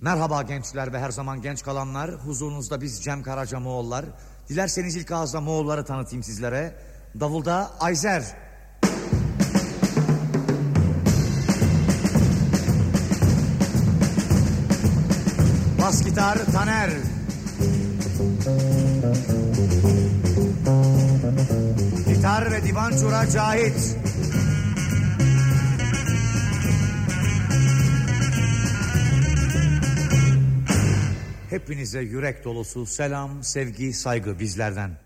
Merhaba gençler ve her zaman genç kalanlar. Huzurunuzda biz Cem Karaca Moğollar. Dilerseniz ilk ağızda Moğolları tanıtayım sizlere. Davulda Ayzer. Bas gitar Taner. Gitar ve divan çura Cahit. Hepinize yürek dolusu selam, sevgi, saygı bizlerden.